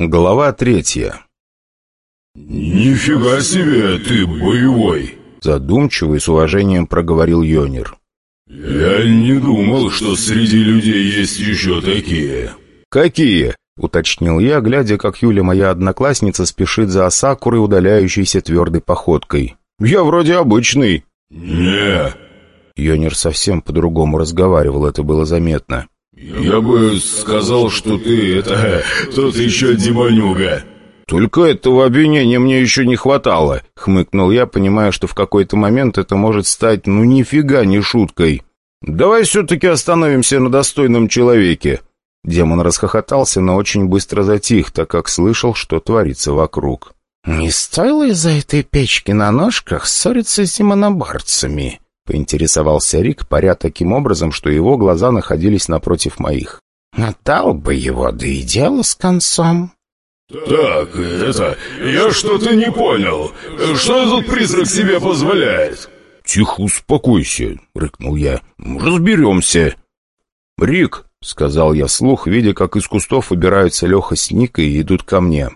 Глава третья. «Нифига себе, ты боевой!» Задумчиво и с уважением проговорил Йонер. «Я не думал, что среди людей есть еще такие». «Какие?» — уточнил я, глядя, как Юля, моя одноклассница, спешит за Асакурой, удаляющейся твердой походкой. «Я вроде обычный». «Не». Йонер совсем по-другому разговаривал, это было заметно. «Я бы сказал, что ты, это, тот еще демонюга». «Только этого обвинения мне еще не хватало», — хмыкнул я, понимая, что в какой-то момент это может стать ну нифига не шуткой. «Давай все-таки остановимся на достойном человеке». Демон расхохотался, но очень быстро затих, так как слышал, что творится вокруг. «Не стоило из-за этой печки на ножках ссориться с демоноборцами?» Поинтересовался Рик, паря таким образом, что его глаза находились напротив моих. «Отдал бы его, да и дело с концом». «Так, это... Я что-то не понял. Что этот призрак себе позволяет?» «Тихо, успокойся», — рыкнул я. «Разберемся». «Рик», — сказал я вслух, видя, как из кустов выбираются Леха с Никой и идут ко мне.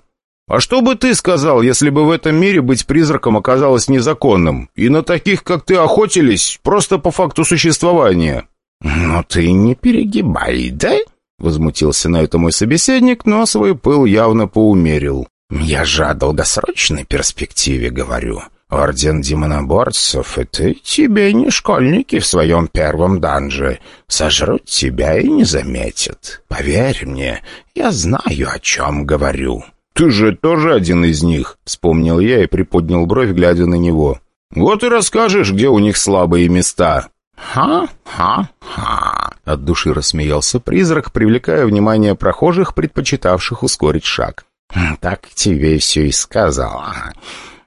«А что бы ты сказал, если бы в этом мире быть призраком оказалось незаконным, и на таких, как ты, охотились просто по факту существования?» «Ну ты не перегибай, да?» — возмутился на это мой собеседник, но свой пыл явно поумерил. «Я же о долгосрочной перспективе говорю. Орден демоноборцев — это тебе не школьники в своем первом данже. Сожрут тебя и не заметят. Поверь мне, я знаю, о чем говорю». «Ты же тоже один из них», — вспомнил я и приподнял бровь, глядя на него. «Вот и расскажешь, где у них слабые места». «Ха-ха-ха!» — от души рассмеялся призрак, привлекая внимание прохожих, предпочитавших ускорить шаг. «Хм, «Так тебе все и сказала.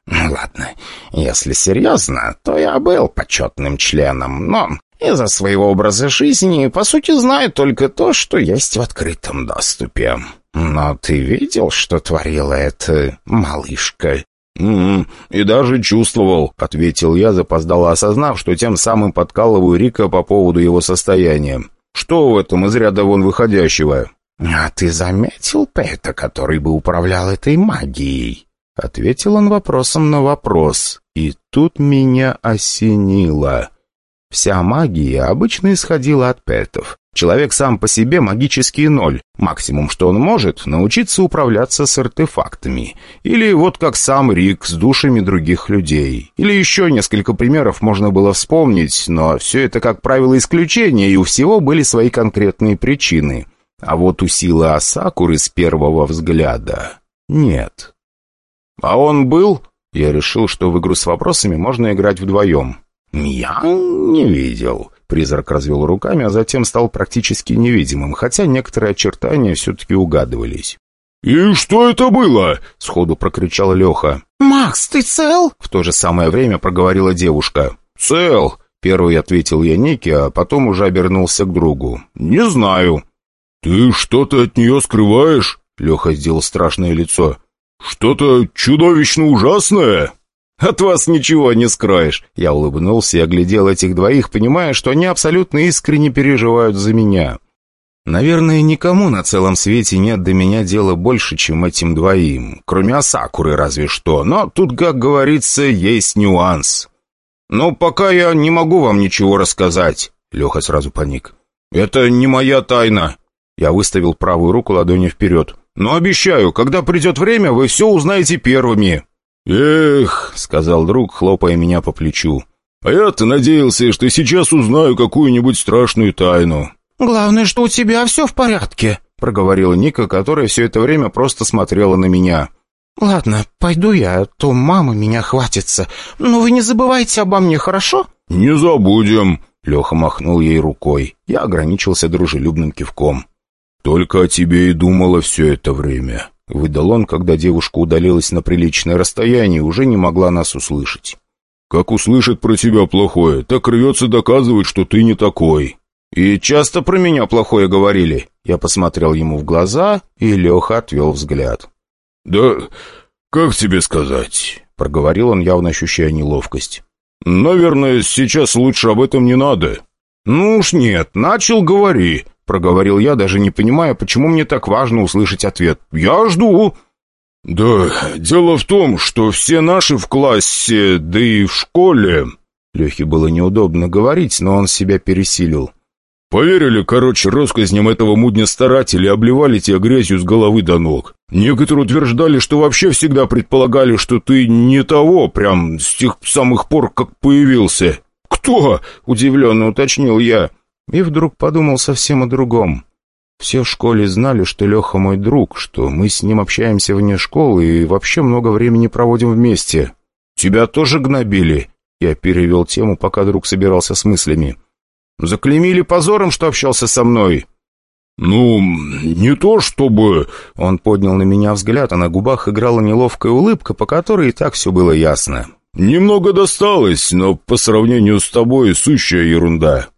Ну ладно, если серьезно, то я был почетным членом, но из-за своего образа жизни, по сути, знаю только то, что есть в открытом доступе. Но ты видел, что творила эта малышка?» «М -м, «И даже чувствовал», — ответил я, запоздало осознав, что тем самым подкалываю Рика по поводу его состояния. «Что в этом из ряда вон выходящего?» «А ты заметил Пэта, который бы управлял этой магией?» Ответил он вопросом на вопрос, и тут меня осенило. Вся магия обычно исходила от пэтов. Человек сам по себе магический ноль. Максимум, что он может, научиться управляться с артефактами. Или вот как сам Рик с душами других людей. Или еще несколько примеров можно было вспомнить, но все это, как правило, исключение, и у всего были свои конкретные причины. А вот у силы Асакуры с первого взгляда нет. «А он был?» Я решил, что в игру с вопросами можно играть вдвоем. «Я не видел». Призрак развел руками, а затем стал практически невидимым, хотя некоторые очертания все-таки угадывались. «И что это было?» — сходу прокричал Леха. «Макс, ты цел?» — в то же самое время проговорила девушка. «Цел!» — первый ответил я Нике, а потом уже обернулся к другу. «Не знаю». «Ты что-то от нее скрываешь?» — Леха сделал страшное лицо. «Что-то чудовищно ужасное?» «От вас ничего не скроешь!» Я улыбнулся и оглядел этих двоих, понимая, что они абсолютно искренне переживают за меня. Наверное, никому на целом свете нет до меня дела больше, чем этим двоим, кроме Асакуры разве что, но тут, как говорится, есть нюанс. «Но пока я не могу вам ничего рассказать», — Леха сразу паник. «Это не моя тайна». Я выставил правую руку ладонью вперед. «Но обещаю, когда придет время, вы все узнаете первыми». «Эх», — сказал друг, хлопая меня по плечу, «а я-то надеялся, что сейчас узнаю какую-нибудь страшную тайну». «Главное, что у тебя все в порядке», — проговорила Ника, которая все это время просто смотрела на меня. «Ладно, пойду я, а то мама меня хватится. Но вы не забывайте обо мне, хорошо?» «Не забудем», — Леха махнул ей рукой. Я ограничился дружелюбным кивком. «Только о тебе и думала все это время», — выдал он, когда девушка удалилась на приличное расстояние и уже не могла нас услышать. «Как услышит про тебя плохое, так рвется доказывать, что ты не такой». «И часто про меня плохое говорили?» Я посмотрел ему в глаза, и Леха отвел взгляд. «Да как тебе сказать?» — проговорил он, явно ощущая неловкость. «Наверное, сейчас лучше об этом не надо». «Ну уж нет, начал говори», — проговорил я, даже не понимая, почему мне так важно услышать ответ. «Я жду!» «Да, дело в том, что все наши в классе, да и в школе...» Лехе было неудобно говорить, но он себя пересилил. Поверили, короче, россказням этого мудня-старателя и обливали тебя грязью с головы до ног. Некоторые утверждали, что вообще всегда предполагали, что ты не того, прям с тех самых пор, как появился. «Кто?» — удивленно уточнил я. И вдруг подумал совсем о другом. Все в школе знали, что Леха мой друг, что мы с ним общаемся вне школы и вообще много времени проводим вместе. «Тебя тоже гнобили?» Я перевел тему, пока друг собирался с мыслями. «Заклеймили позором, что общался со мной?» «Ну, не то чтобы...» Он поднял на меня взгляд, а на губах играла неловкая улыбка, по которой и так все было ясно. «Немного досталось, но по сравнению с тобой сущая ерунда».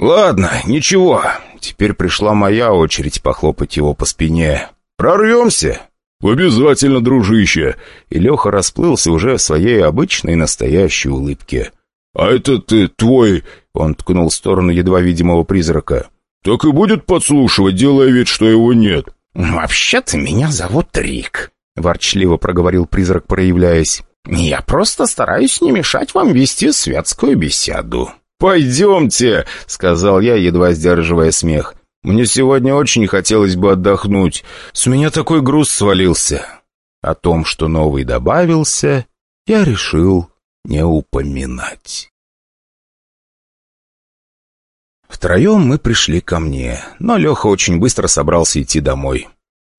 «Ладно, ничего. Теперь пришла моя очередь похлопать его по спине. Прорвемся?» «Обязательно, дружище!» И Леха расплылся уже в своей обычной настоящей улыбке. «А это ты твой...» Он ткнул в сторону едва видимого призрака. «Так и будет подслушивать, делая вид, что его нет». «Вообще-то меня зовут Рик», — ворчливо проговорил призрак, проявляясь. «Я просто стараюсь не мешать вам вести светскую беседу». «Пойдемте», — сказал я, едва сдерживая смех. «Мне сегодня очень хотелось бы отдохнуть. С меня такой груз свалился». О том, что новый добавился, я решил не упоминать. Втроем мы пришли ко мне, но Леха очень быстро собрался идти домой.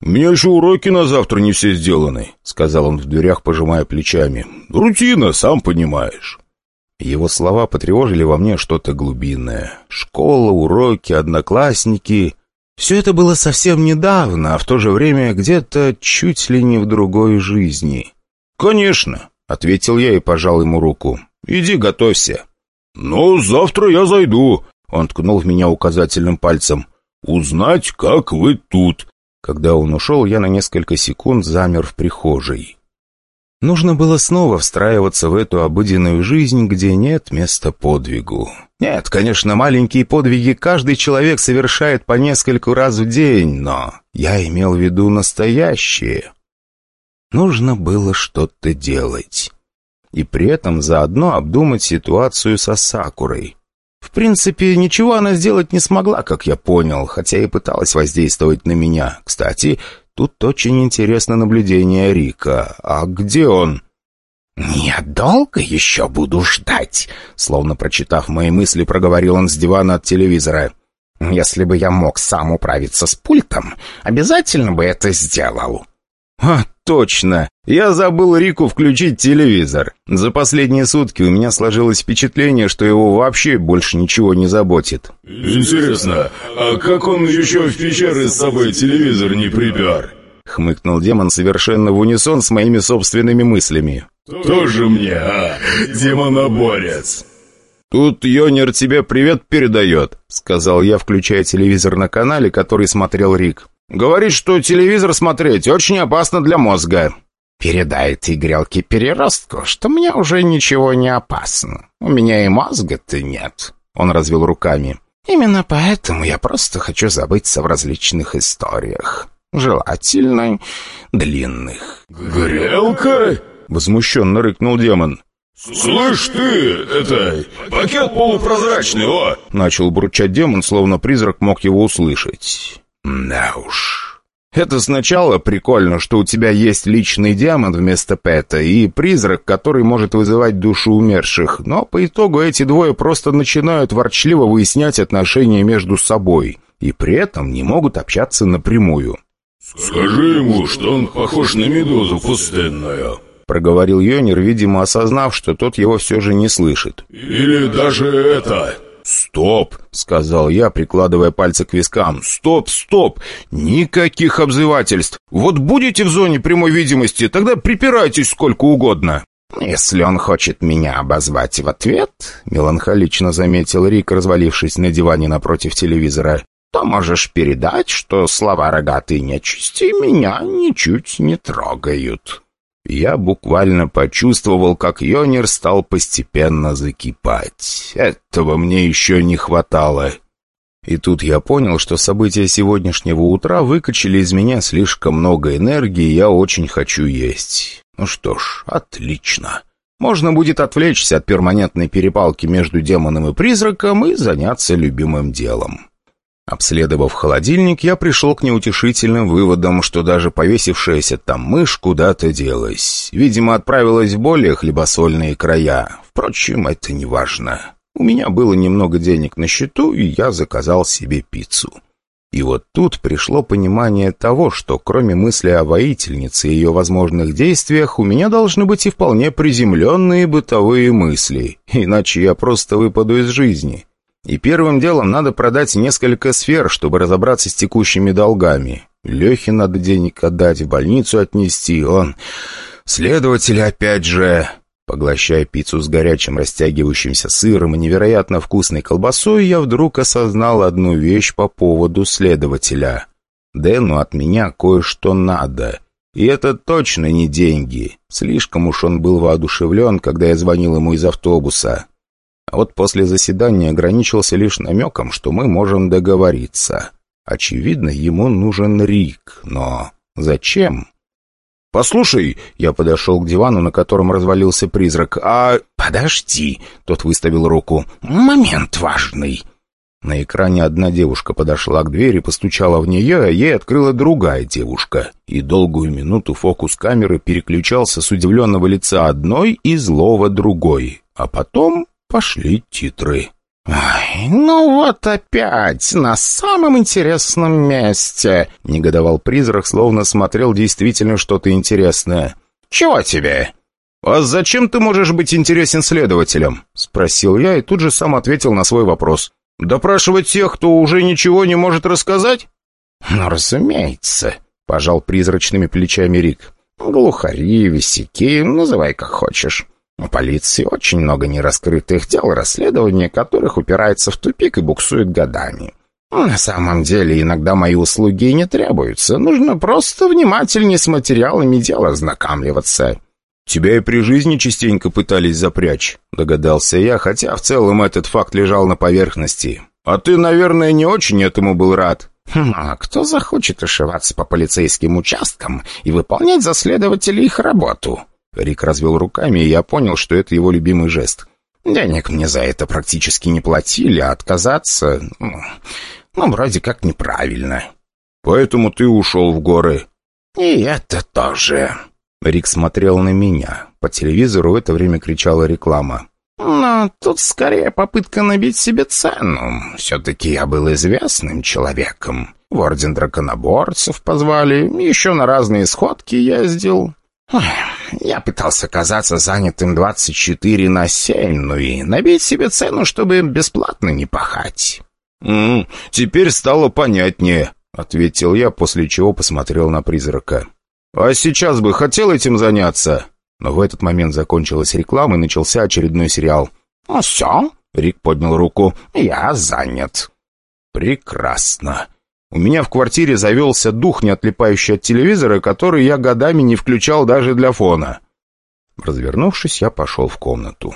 «У меня еще уроки на завтра не все сделаны», — сказал он в дверях, пожимая плечами. «Рутина, сам понимаешь». Его слова потревожили во мне что-то глубинное. Школа, уроки, одноклассники. Все это было совсем недавно, а в то же время где-то чуть ли не в другой жизни. «Конечно», — ответил я и пожал ему руку. «Иди готовься». «Ну, завтра я зайду», — он ткнул в меня указательным пальцем. «Узнать, как вы тут». Когда он ушел, я на несколько секунд замер в прихожей. Нужно было снова встраиваться в эту обыденную жизнь, где нет места подвигу. Нет, конечно, маленькие подвиги каждый человек совершает по нескольку раз в день, но я имел в виду настоящие. Нужно было что-то делать. И при этом заодно обдумать ситуацию со Сакурой. В принципе, ничего она сделать не смогла, как я понял, хотя и пыталась воздействовать на меня. Кстати, Тут очень интересно наблюдение Рика. А где он? «Я долго еще буду ждать», словно прочитав мои мысли, проговорил он с дивана от телевизора. «Если бы я мог сам управиться с пультом, обязательно бы это сделал». «А, точно! Я забыл Рику включить телевизор. За последние сутки у меня сложилось впечатление, что его вообще больше ничего не заботит». «Интересно, а как он еще в пещеры с собой телевизор не припер?» Хмыкнул демон совершенно в унисон с моими собственными мыслями. «Тоже мне, а, демоноборец!» «Тут Йонер тебе привет передает», — сказал я, включая телевизор на канале, который смотрел Рик. Говорит, что телевизор смотреть очень опасно для мозга. Передает и грелки переростку, что мне уже ничего не опасно. У меня и мозга-то нет. Он развел руками. Именно поэтому я просто хочу забыться в различных историях. Желательно длинных. «Грелка?» — возмущенно рыкнул демон. «Слышь ты, это, пакет полупрозрачный, о!» Начал бурчать демон, словно призрак мог его услышать. Да уж. Это сначала прикольно, что у тебя есть личный демон вместо Пэта и призрак, который может вызывать души умерших, но по итогу эти двое просто начинают ворчливо выяснять отношения между собой и при этом не могут общаться напрямую. «Скажи ему, что он похож на медузу пустынную», — проговорил Йонер, видимо, осознав, что тот его все же не слышит. «Или даже это...» «Стоп!» — сказал я, прикладывая пальцы к вискам. «Стоп, стоп! Никаких обзывательств! Вот будете в зоне прямой видимости, тогда припирайтесь сколько угодно!» «Если он хочет меня обозвать в ответ», — меланхолично заметил Рик, развалившись на диване напротив телевизора, «то можешь передать, что слова рогатой нечисти меня ничуть не трогают». Я буквально почувствовал, как Йонер стал постепенно закипать. Этого мне еще не хватало. И тут я понял, что события сегодняшнего утра выкачали из меня слишком много энергии, и я очень хочу есть. Ну что ж, отлично. Можно будет отвлечься от перманентной перепалки между демоном и призраком и заняться любимым делом. Обследовав холодильник, я пришел к неутешительным выводам, что даже повесившаяся там мышь куда-то делась. Видимо, отправилась в более хлебосольные края. Впрочем, это не важно. У меня было немного денег на счету, и я заказал себе пиццу. И вот тут пришло понимание того, что кроме мысли о воительнице и ее возможных действиях, у меня должны быть и вполне приземленные бытовые мысли, иначе я просто выпаду из жизни. И первым делом надо продать несколько сфер, чтобы разобраться с текущими долгами. Лехе надо денег отдать, в больницу отнести, он... Следователи опять же... Поглощая пиццу с горячим растягивающимся сыром и невероятно вкусной колбасой, я вдруг осознал одну вещь по поводу следователя. Дэну от меня кое-что надо. И это точно не деньги. Слишком уж он был воодушевлен, когда я звонил ему из автобуса. А вот после заседания ограничился лишь намеком, что мы можем договориться. Очевидно, ему нужен Рик, но зачем? «Послушай», — я подошел к дивану, на котором развалился призрак, «а...» «Подожди», — тот выставил руку, «момент важный». На экране одна девушка подошла к двери, постучала в нее, а ей открыла другая девушка. И долгую минуту фокус камеры переключался с удивленного лица одной и злого другой. А потом пошли титры. «Ай, ну вот опять, на самом интересном месте!» — негодовал призрак, словно смотрел действительно что-то интересное. «Чего тебе?» «А зачем ты можешь быть интересен следователям?» — спросил я и тут же сам ответил на свой вопрос. «Допрашивать тех, кто уже ничего не может рассказать?» «Ну, разумеется», — пожал призрачными плечами Рик. «Глухари, висяки, называй как хочешь. У полиции очень много нераскрытых дел, расследования которых упирается в тупик и буксует годами. На самом деле, иногда мои услуги не требуются. Нужно просто внимательнее с материалами дела ознакомливаться. «Тебя и при жизни частенько пытались запрячь», — догадался я, хотя в целом этот факт лежал на поверхности. «А ты, наверное, не очень этому был рад». Хм, «А кто захочет ошиваться по полицейским участкам и выполнять за следователей их работу?» Рик развел руками, и я понял, что это его любимый жест. «Денег мне за это практически не платили, а отказаться... Ну, ну, вроде как неправильно». «Поэтому ты ушел в горы». «И это тоже». Рик смотрел на меня. По телевизору в это время кричала реклама. «Но тут скорее попытка набить себе цену. Все-таки я был известным человеком. В Орден Драконоборцев позвали, еще на разные сходки ездил. Я пытался казаться занятым 24 на 7, ну и набить себе цену, чтобы бесплатно не пахать. «М -м, «Теперь стало понятнее», — ответил я, после чего посмотрел на призрака. «А сейчас бы хотел этим заняться?» Но в этот момент закончилась реклама и начался очередной сериал. «Ну все», — Рик поднял руку, — «я занят». «Прекрасно. У меня в квартире завелся дух, не отлипающий от телевизора, который я годами не включал даже для фона. Развернувшись, я пошел в комнату.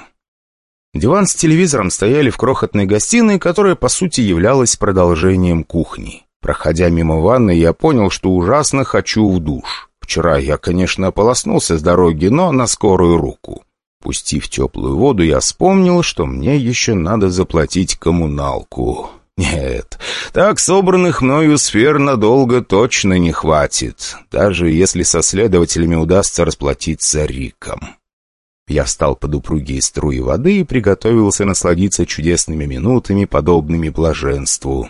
Диван с телевизором стояли в крохотной гостиной, которая, по сути, являлась продолжением кухни. Проходя мимо ванны, я понял, что ужасно хочу в душ. Вчера я, конечно, ополоснулся с дороги, но на скорую руку. Пустив теплую воду, я вспомнил, что мне еще надо заплатить коммуналку. Нет, так собранных мною сфер надолго точно не хватит, даже если со следователями удастся расплатиться Риком. Я встал под упругие струи воды и приготовился насладиться чудесными минутами, подобными блаженству.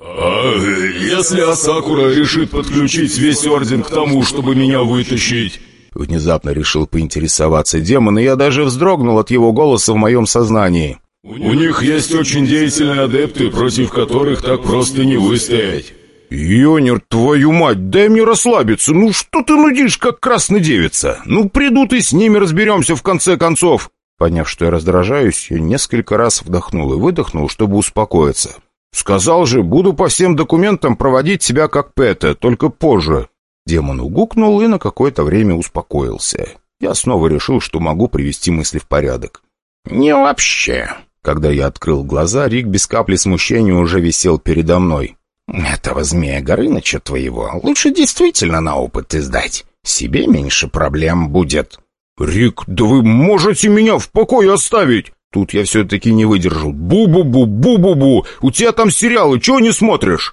«А если Асакура решит подключить весь Орден к тому, чтобы меня вытащить?» Внезапно решил поинтересоваться демон, и я даже вздрогнул от его голоса в моем сознании. У них есть очень деятельные адепты, против которых так просто не выстоять. «Йонер, твою мать, дай мне расслабиться! Ну что ты нудишь, как красная девица? Ну придут и с ними разберемся в конце концов!» Поняв, что я раздражаюсь, я несколько раз вдохнул и выдохнул, чтобы успокоиться. «Сказал же, буду по всем документам проводить себя как Пэта, только позже». Демон угукнул и на какое-то время успокоился. Я снова решил, что могу привести мысли в порядок. «Не вообще. Когда я открыл глаза, Рик без капли смущения уже висел передо мной. «Этого змея Горыныча твоего лучше действительно на опыт издать. Себе меньше проблем будет». «Рик, да вы можете меня в покое оставить?» Тут я все-таки не выдержал. «Бу-бу-бу, бу-бу-бу! У тебя там сериалы, чего не смотришь?»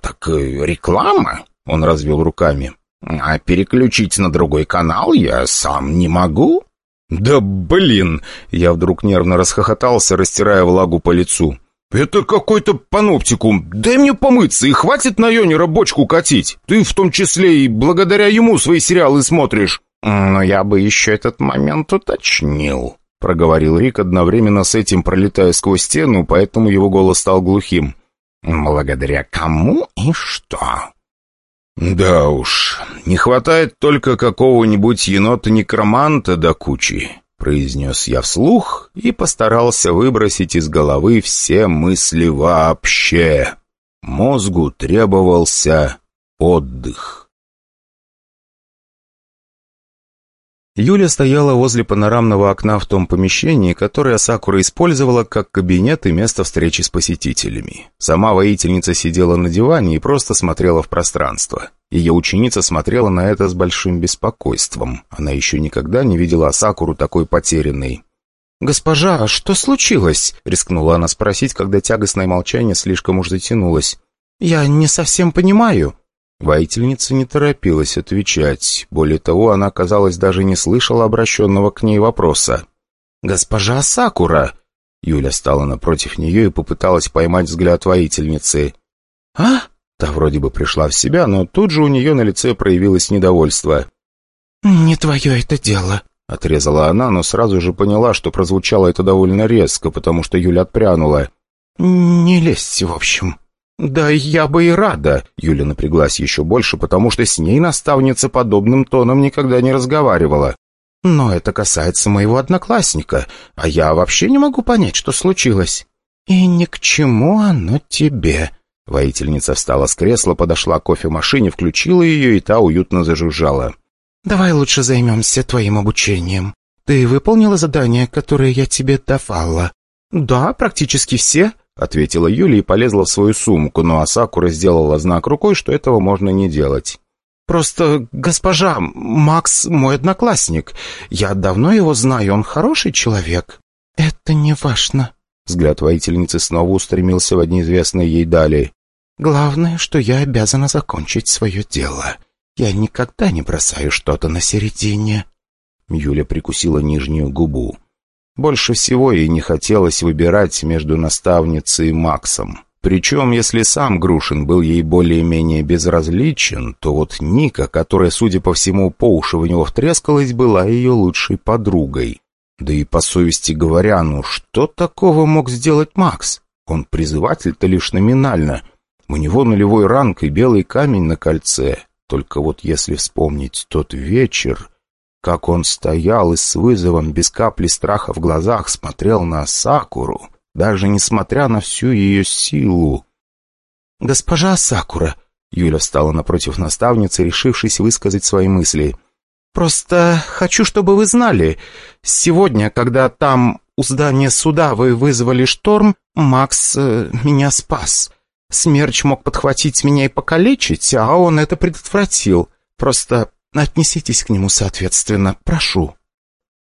«Так э, реклама?» — он развел руками. «А переключить на другой канал я сам не могу?» «Да блин!» — я вдруг нервно расхохотался, растирая влагу по лицу. «Это какой-то паноптикум. Дай мне помыться, и хватит на Йоне рабочку катить. Ты в том числе и благодаря ему свои сериалы смотришь». «Но я бы еще этот момент уточнил», — проговорил Рик, одновременно с этим пролетая сквозь стену, поэтому его голос стал глухим. «Благодаря кому и что?» «Да уж, не хватает только какого-нибудь енота-некроманта до кучи», произнес я вслух и постарался выбросить из головы все мысли вообще. Мозгу требовался отдых. Юля стояла возле панорамного окна в том помещении, которое Сакура использовала как кабинет и место встречи с посетителями. Сама воительница сидела на диване и просто смотрела в пространство. Ее ученица смотрела на это с большим беспокойством. Она еще никогда не видела Сакуру такой потерянной. «Госпожа, а что случилось?» — рискнула она спросить, когда тягостное молчание слишком уж затянулось. «Я не совсем понимаю». Воительница не торопилась отвечать. Более того, она, казалось, даже не слышала обращенного к ней вопроса. «Госпожа Сакура!» Юля стала напротив нее и попыталась поймать взгляд воительницы. «А?» Та вроде бы пришла в себя, но тут же у нее на лице проявилось недовольство. «Не твое это дело», — отрезала она, но сразу же поняла, что прозвучало это довольно резко, потому что Юля отпрянула. «Не лезь, в общем». «Да я бы и рада!» Юля напряглась еще больше, потому что с ней наставница подобным тоном никогда не разговаривала. «Но это касается моего одноклассника, а я вообще не могу понять, что случилось». «И ни к чему оно тебе». Воительница встала с кресла, подошла к кофемашине, включила ее, и та уютно зажужжала. «Давай лучше займемся твоим обучением. Ты выполнила задания, которые я тебе давала?» «Да, практически все», — ответила Юля и полезла в свою сумку, но Асакура сделала знак рукой, что этого можно не делать. «Просто, госпожа, Макс мой одноклассник. Я давно его знаю, он хороший человек». «Это не важно». Взгляд воительницы снова устремился в неизвестные ей дали. «Главное, что я обязана закончить свое дело. Я никогда не бросаю что-то на середине». Юля прикусила нижнюю губу. Больше всего ей не хотелось выбирать между наставницей и Максом. Причем, если сам Грушин был ей более-менее безразличен, то вот Ника, которая, судя по всему, по уши в него втрескалась, была ее лучшей подругой. Да и по совести говоря, ну что такого мог сделать Макс? Он призыватель-то лишь номинально. У него нулевой ранг и белый камень на кольце. Только вот если вспомнить тот вечер, как он стоял и с вызовом, без капли страха в глазах, смотрел на Сакуру, даже несмотря на всю ее силу. «Госпожа Сакура», — Юля встала напротив наставницы, решившись высказать свои мысли, «просто хочу, чтобы вы знали, сегодня, когда там у здания суда вы вызвали шторм, Макс э, меня спас. Смерч мог подхватить меня и покалечить, а он это предотвратил. Просто Отнеситесь к нему соответственно, прошу».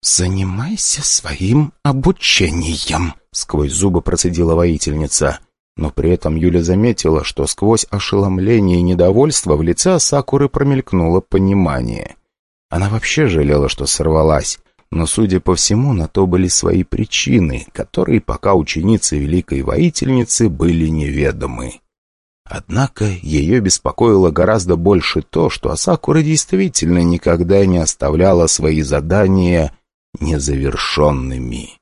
«Занимайся своим обучением», — сквозь зубы процедила воительница. Но при этом Юля заметила, что сквозь ошеломление и недовольство в лице Сакуры промелькнуло понимание. Она вообще жалела, что сорвалась, но, судя по всему, на то были свои причины, которые пока ученицы великой воительницы были неведомы. Однако ее беспокоило гораздо больше то, что Асакура действительно никогда не оставляла свои задания незавершенными.